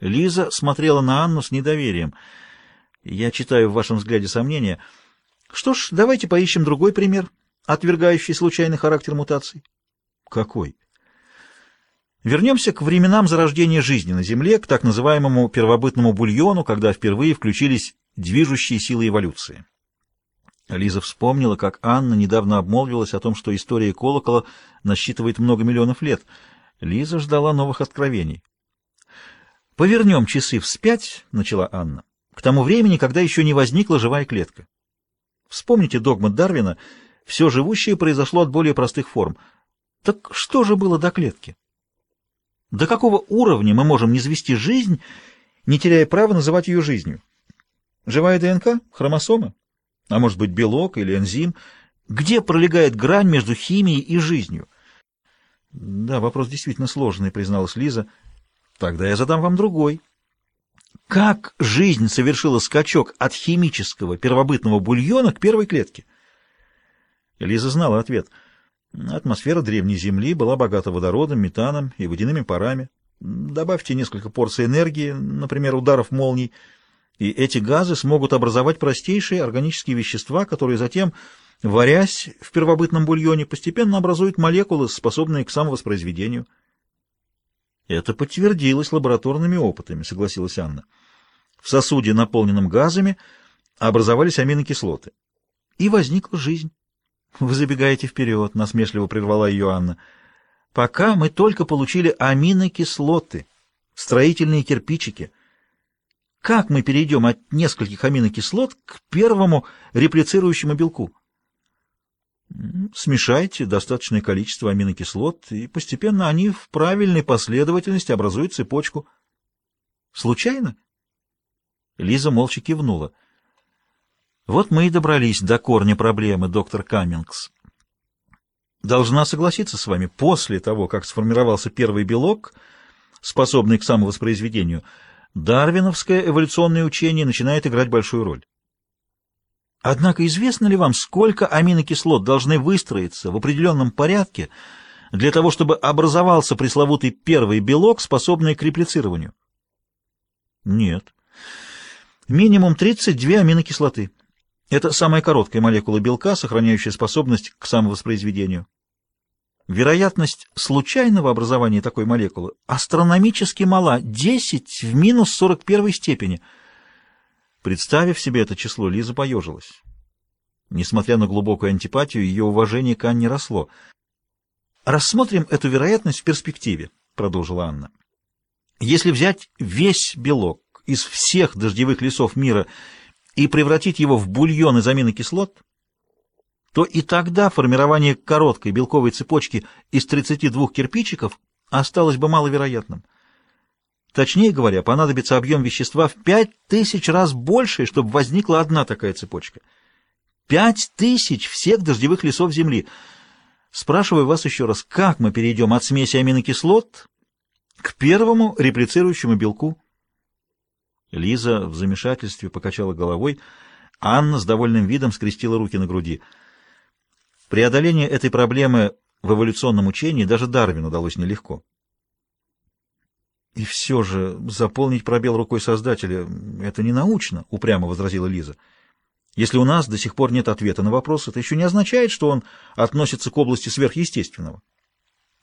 Лиза смотрела на Анну с недоверием. Я читаю в вашем взгляде сомнения. Что ж, давайте поищем другой пример, отвергающий случайный характер мутаций. Какой? Вернемся к временам зарождения жизни на Земле, к так называемому первобытному бульону, когда впервые включились движущие силы эволюции. Лиза вспомнила, как Анна недавно обмолвилась о том, что история колокола насчитывает много миллионов лет. Лиза ждала новых откровений. «Повернем часы вспять», — начала Анна, — «к тому времени, когда еще не возникла живая клетка. Вспомните догмат Дарвина, все живущее произошло от более простых форм. Так что же было до клетки? До какого уровня мы можем низвести жизнь, не теряя права называть ее жизнью? Живая ДНК? Хромосома? А может быть, белок или энзим? Где пролегает грань между химией и жизнью? Да, вопрос действительно сложный, призналась Лиза. Тогда я задам вам другой. Как жизнь совершила скачок от химического первобытного бульона к первой клетке? Лиза знала ответ. Атмосфера древней Земли была богата водородом, метаном и водяными парами. Добавьте несколько порций энергии, например, ударов молний, и эти газы смогут образовать простейшие органические вещества, которые затем, варясь в первобытном бульоне, постепенно образуют молекулы, способные к самовоспроизведению. Это подтвердилось лабораторными опытами, согласилась Анна. В сосуде, наполненном газами, образовались аминокислоты. И возникла жизнь. Вы забегаете вперед, насмешливо прервала ее Анна. Пока мы только получили аминокислоты, строительные кирпичики — как мы перейдем от нескольких аминокислот к первому реплицирующему белку? Смешайте достаточное количество аминокислот, и постепенно они в правильной последовательности образуют цепочку. Случайно? Лиза молча кивнула. Вот мы и добрались до корня проблемы, доктор Каммингс. Должна согласиться с вами, после того, как сформировался первый белок, способный к самовоспроизведению, дарвиновское эволюционное учение начинает играть большую роль. Однако известно ли вам, сколько аминокислот должны выстроиться в определенном порядке для того, чтобы образовался пресловутый первый белок, способный к реплицированию? Нет. Минимум 32 аминокислоты. Это самая короткая молекула белка, сохраняющая способность к самовоспроизведению. Вероятность случайного образования такой молекулы астрономически мала, 10 в минус 41 степени. Представив себе это число, Лиза поежилась. Несмотря на глубокую антипатию, ее уважение к Анне росло. «Рассмотрим эту вероятность в перспективе», — продолжила Анна. «Если взять весь белок из всех дождевых лесов мира и превратить его в бульон из аминокислот, то и тогда формирование короткой белковой цепочки из 32 кирпичиков осталось бы маловероятным. Точнее говоря, понадобится объем вещества в 5000 раз больше, чтобы возникла одна такая цепочка. 5000 всех дождевых лесов Земли. Спрашиваю вас еще раз, как мы перейдем от смеси аминокислот к первому реплицирующему белку? Лиза в замешательстве покачала головой, Анна с довольным видом скрестила руки на груди — Преодоление этой проблемы в эволюционном учении даже Дарвину удалось нелегко. «И все же заполнить пробел рукой Создателя — это не научно», — упрямо возразила Лиза. «Если у нас до сих пор нет ответа на вопрос, это еще не означает, что он относится к области сверхъестественного».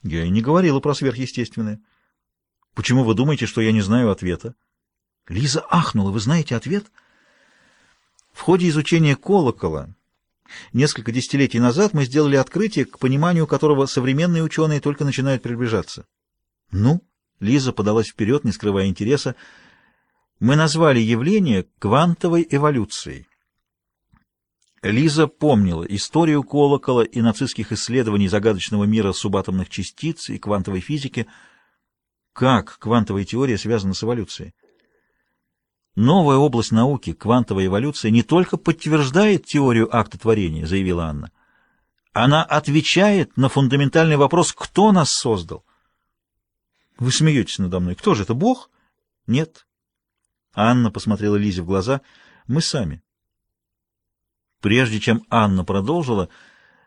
«Я и не говорила про сверхъестественное». «Почему вы думаете, что я не знаю ответа?» Лиза ахнула. «Вы знаете ответ?» В ходе изучения колокола Несколько десятилетий назад мы сделали открытие, к пониманию которого современные ученые только начинают приближаться. Ну, Лиза подалась вперед, не скрывая интереса. Мы назвали явление квантовой эволюцией. Лиза помнила историю колокола и нацистских исследований загадочного мира субатомных частиц и квантовой физики. Как квантовая теория связана с эволюцией? Новая область науки, квантовая эволюция, не только подтверждает теорию акта творения, заявила Анна. Она отвечает на фундаментальный вопрос, кто нас создал. Вы смеетесь надо мной. Кто же это, Бог? Нет. Анна посмотрела Лизе в глаза. Мы сами. Прежде чем Анна продолжила,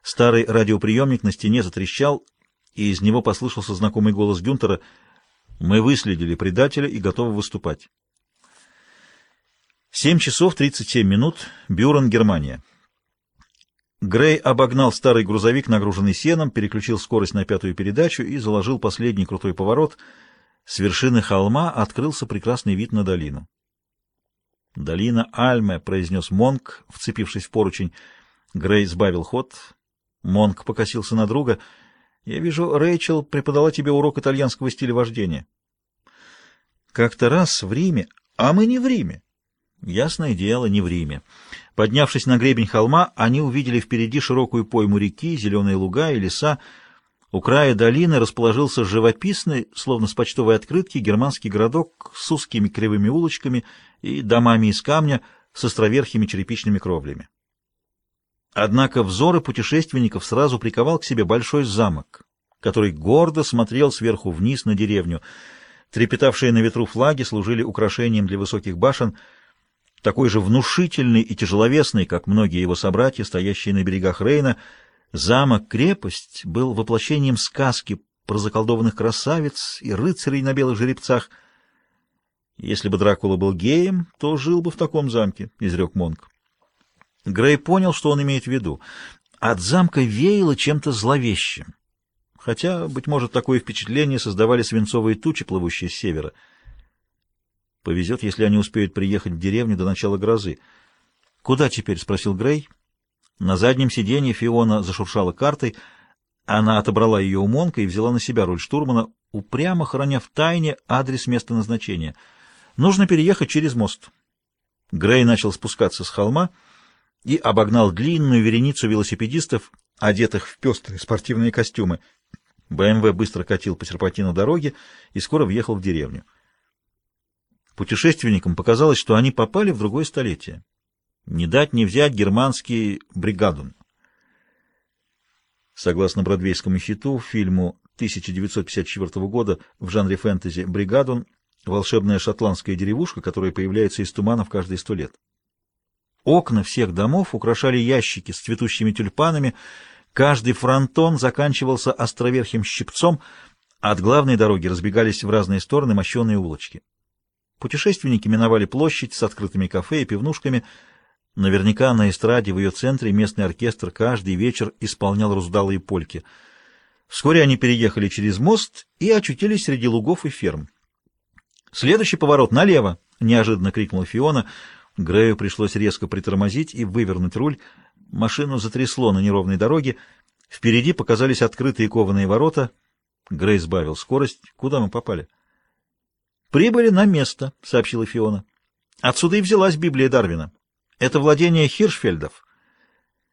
старый радиоприемник на стене затрещал, и из него послышался знакомый голос Гюнтера. Мы выследили предателя и готовы выступать. 7 часов 37 минут. Бюрен, Германия. Грей обогнал старый грузовик, нагруженный сеном, переключил скорость на пятую передачу и заложил последний крутой поворот. С вершины холма открылся прекрасный вид на долину. «Долина Альме», — произнес Монк, вцепившись в поручень. Грей сбавил ход. Монк покосился на друга. «Я вижу, Рэйчел преподала тебе урок итальянского стиля вождения». «Как-то раз в Риме...» «А мы не в Риме». Ясное дело, не в Риме. Поднявшись на гребень холма, они увидели впереди широкую пойму реки, зеленые луга и леса. У края долины расположился живописный, словно с почтовой открытки, германский городок с узкими кривыми улочками и домами из камня с островерхими черепичными кровлями. Однако взоры путешественников сразу приковал к себе большой замок, который гордо смотрел сверху вниз на деревню. Трепетавшие на ветру флаги служили украшением для высоких башен — такой же внушительный и тяжеловесный, как многие его собратья, стоящие на берегах Рейна, замок-крепость был воплощением сказки про заколдованных красавиц и рыцарей на белых жеребцах. Если бы Дракула был геем, то жил бы в таком замке, — изрек Монк. Грей понял, что он имеет в виду. От замка веяло чем-то зловещим. Хотя, быть может, такое впечатление создавали свинцовые тучи, плывущие с севера — Повезет, если они успеют приехать в деревню до начала грозы. «Куда теперь?» — спросил Грей. На заднем сиденье Фиона зашуршала картой. Она отобрала ее у Монка и взяла на себя роль штурмана, упрямо храня в тайне адрес места назначения. «Нужно переехать через мост». Грей начал спускаться с холма и обогнал длинную вереницу велосипедистов, одетых в пестрые спортивные костюмы. БМВ быстро катил по серпантину дороги и скоро въехал в деревню. Путешественникам показалось, что они попали в другое столетие. Не дать не взять германский бригадун. Согласно бродвейскому хиту, фильму 1954 года в жанре фэнтези «Бригадун» — волшебная шотландская деревушка, которая появляется из туманов каждые сто лет. Окна всех домов украшали ящики с цветущими тюльпанами, каждый фронтон заканчивался островерхим щипцом, от главной дороги разбегались в разные стороны мощеные улочки. Путешественники миновали площадь с открытыми кафе и пивнушками. Наверняка на эстраде в ее центре местный оркестр каждый вечер исполнял раздалые польки. Вскоре они переехали через мост и очутились среди лугов и ферм. «Следующий поворот налево!» — неожиданно крикнула Фиона. Грею пришлось резко притормозить и вывернуть руль. Машину затрясло на неровной дороге. Впереди показались открытые кованые ворота. Грей сбавил скорость. Куда мы попали? — «Прибыли на место», — сообщила Фиона. «Отсюда и взялась Библия Дарвина. Это владение Хиршфельдов.